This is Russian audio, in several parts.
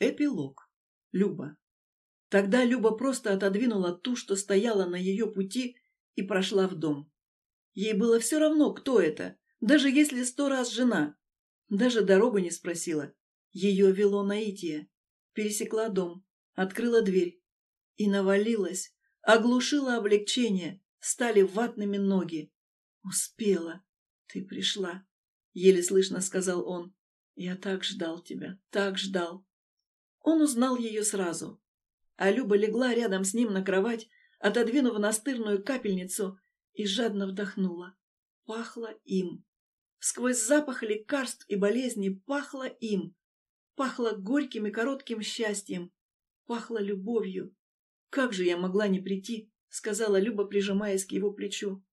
Эпилог. Люба. Тогда Люба просто отодвинула ту, что стояла на ее пути, и прошла в дом. Ей было все равно, кто это, даже если сто раз жена. Даже дорогу не спросила. Ее вело наитие. Пересекла дом, открыла дверь. И навалилась, оглушила облегчение, стали ватными ноги. «Успела. Ты пришла», — еле слышно сказал он. «Я так ждал тебя, так ждал». Он узнал ее сразу. А Люба легла рядом с ним на кровать, отодвинув настырную капельницу, и жадно вдохнула. Пахло им. Сквозь запах лекарств и болезней пахло им. Пахло горьким и коротким счастьем. Пахло любовью. «Как же я могла не прийти?» — сказала Люба, прижимаясь к его плечу.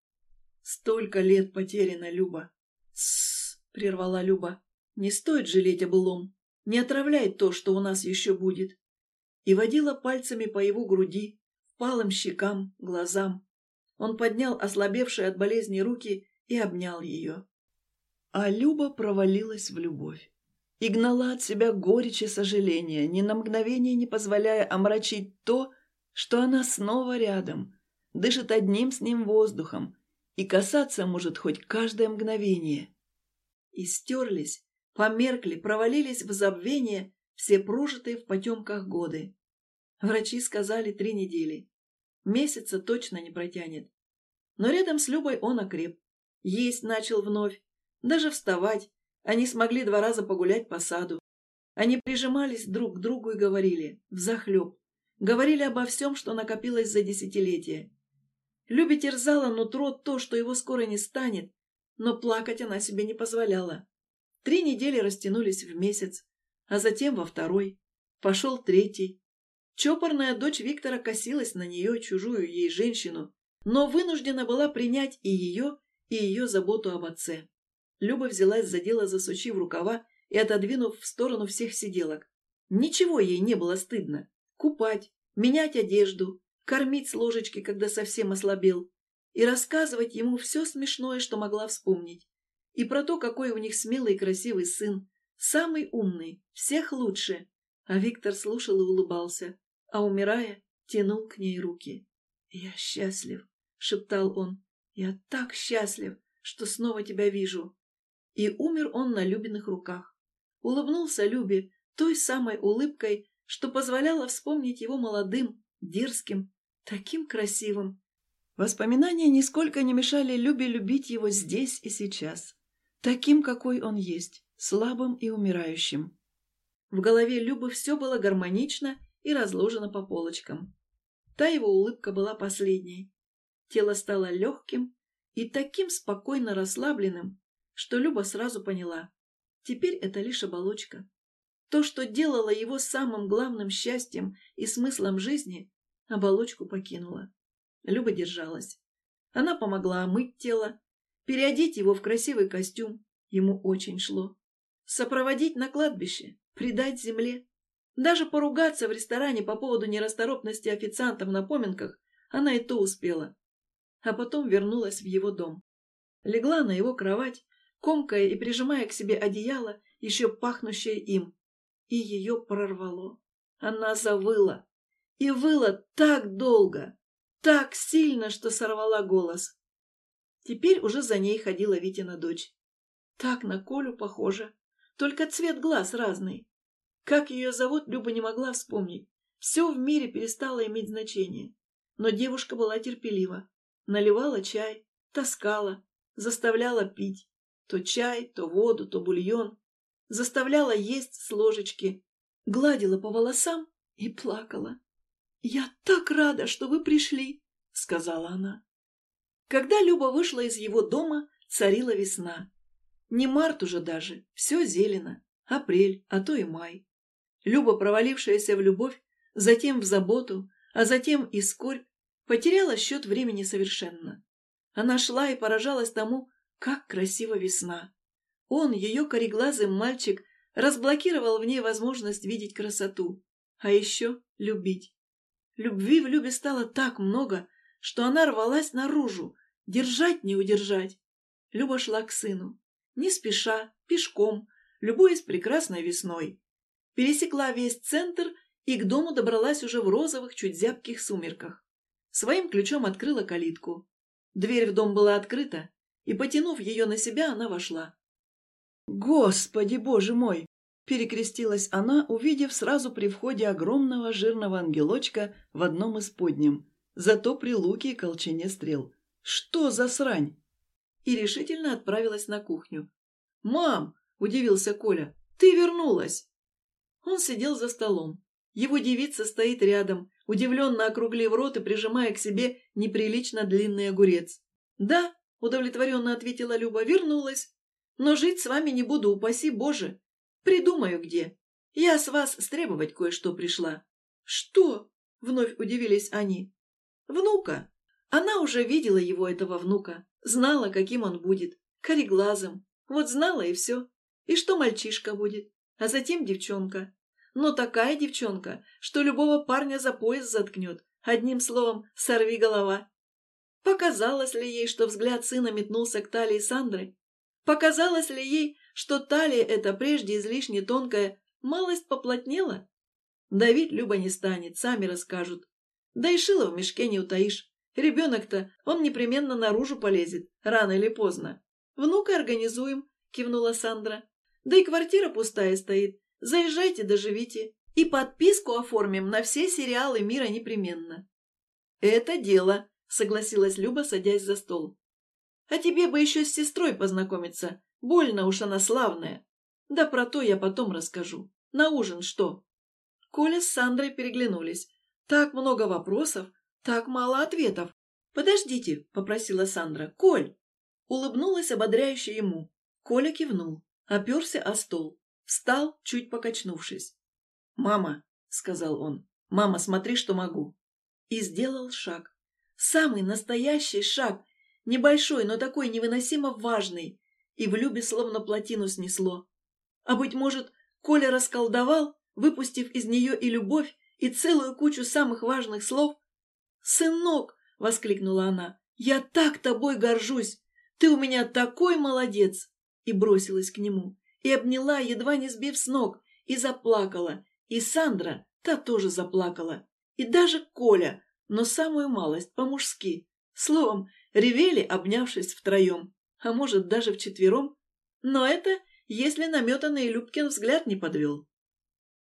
«Столько лет потеряно, Люба!» «Тссс!» — прервала Люба. «Не стоит жалеть о былом. Не отравляй то, что у нас еще будет. И водила пальцами по его груди, палым щекам, глазам. Он поднял ослабевшие от болезни руки и обнял ее. А Люба провалилась в любовь и гнала от себя горечь и сожаление, ни на мгновение не позволяя омрачить то, что она снова рядом, дышит одним с ним воздухом и касаться может хоть каждое мгновение. И стерлись Померкли, провалились в забвение все прожитые в потемках годы. Врачи сказали три недели. Месяца точно не протянет. Но рядом с Любой он окреп. Есть начал вновь. Даже вставать. Они смогли два раза погулять по саду. Они прижимались друг к другу и говорили, взахлеб. Говорили обо всем, что накопилось за десятилетия. Любе терзала нутро то, что его скоро не станет, но плакать она себе не позволяла. Три недели растянулись в месяц, а затем во второй. Пошел третий. Чопорная дочь Виктора косилась на нее, чужую ей женщину, но вынуждена была принять и ее, и ее заботу об отце. Люба взялась за дело, засучив рукава и отодвинув в сторону всех сиделок. Ничего ей не было стыдно. Купать, менять одежду, кормить с ложечки, когда совсем ослабел, и рассказывать ему все смешное, что могла вспомнить и про то, какой у них смелый и красивый сын, самый умный, всех лучше. А Виктор слушал и улыбался, а, умирая, тянул к ней руки. «Я счастлив», — шептал он, — «я так счастлив, что снова тебя вижу». И умер он на Любиных руках. Улыбнулся Любе той самой улыбкой, что позволяла вспомнить его молодым, дерзким, таким красивым. Воспоминания нисколько не мешали Любе любить его здесь и сейчас таким, какой он есть, слабым и умирающим. В голове Любы все было гармонично и разложено по полочкам. Та его улыбка была последней. Тело стало легким и таким спокойно расслабленным, что Люба сразу поняла. Теперь это лишь оболочка. То, что делало его самым главным счастьем и смыслом жизни, оболочку покинула. Люба держалась. Она помогла омыть тело, переодеть его в красивый костюм, ему очень шло, сопроводить на кладбище, предать земле. Даже поругаться в ресторане по поводу нерасторопности официантов на поминках она и то успела. А потом вернулась в его дом. Легла на его кровать, комкая и прижимая к себе одеяло, еще пахнущее им. И ее прорвало. Она завыла. И выла так долго, так сильно, что сорвала голос. Теперь уже за ней ходила Витина дочь. Так на Колю похожа, только цвет глаз разный. Как ее зовут, Люба не могла вспомнить. Все в мире перестало иметь значение. Но девушка была терпелива. Наливала чай, таскала, заставляла пить. То чай, то воду, то бульон. Заставляла есть с ложечки. Гладила по волосам и плакала. «Я так рада, что вы пришли», — сказала она. Когда Люба вышла из его дома, царила весна. Не март уже даже, все зелено. Апрель, а то и май. Люба, провалившаяся в любовь, затем в заботу, а затем и скорбь, потеряла счет времени совершенно. Она шла и поражалась тому, как красива весна. Он, ее кореглазый мальчик, разблокировал в ней возможность видеть красоту, а еще любить. Любви в Любе стало так много, что она рвалась наружу, держать не удержать. Люба шла к сыну, не спеша, пешком, любуясь прекрасной весной. пересекла весь центр и к дому добралась уже в розовых, чуть зябких сумерках. Своим ключом открыла калитку. Дверь в дом была открыта, и, потянув ее на себя, она вошла. «Господи, боже мой!» – перекрестилась она, увидев сразу при входе огромного жирного ангелочка в одном из подним, зато при луке и колчине стрел. «Что за срань?» И решительно отправилась на кухню. «Мам!» – удивился Коля. «Ты вернулась!» Он сидел за столом. Его девица стоит рядом, удивленно округлив рот и прижимая к себе неприлично длинный огурец. «Да», — удовлетворенно ответила Люба, — «вернулась. Но жить с вами не буду, упаси Боже. Придумаю где. Я с вас стребовать кое-что пришла». «Что?» — вновь удивились они. «Внука. Она уже видела его, этого внука. Знала, каким он будет. Кореглазым. Вот знала и все. И что мальчишка будет. А затем девчонка но такая девчонка, что любого парня за пояс заткнет. Одним словом, сорви голова. Показалось ли ей, что взгляд сына метнулся к талии Сандры? Показалось ли ей, что талия эта прежде излишне тонкая, малость поплотнела? Давить Люба не станет, сами расскажут. Да и шило в мешке не утаишь. Ребенок-то, он непременно наружу полезет, рано или поздно. Внука организуем, кивнула Сандра. Да и квартира пустая стоит, Заезжайте, доживите. И подписку оформим на все сериалы мира непременно. Это дело, согласилась Люба, садясь за стол. А тебе бы еще с сестрой познакомиться. Больно уж она славная. Да про то я потом расскажу. На ужин что? Коля с Сандрой переглянулись. Так много вопросов, так мало ответов. «Подождите», — попросила Сандра. «Коль!» Улыбнулась ободряюще ему. Коля кивнул, оперся о стол. Встал, чуть покачнувшись. «Мама», — сказал он, — «мама, смотри, что могу». И сделал шаг. Самый настоящий шаг. Небольшой, но такой невыносимо важный. И в Любе словно плотину снесло. А, быть может, Коля расколдовал, выпустив из нее и любовь, и целую кучу самых важных слов? «Сынок!» — воскликнула она. «Я так тобой горжусь! Ты у меня такой молодец!» И бросилась к нему и обняла, едва не сбив с ног, и заплакала. И Сандра, та тоже заплакала. И даже Коля, но самую малость, по-мужски. Словом, ревели, обнявшись втроем, а может, даже вчетвером. Но это, если наметанный Любкин взгляд не подвел.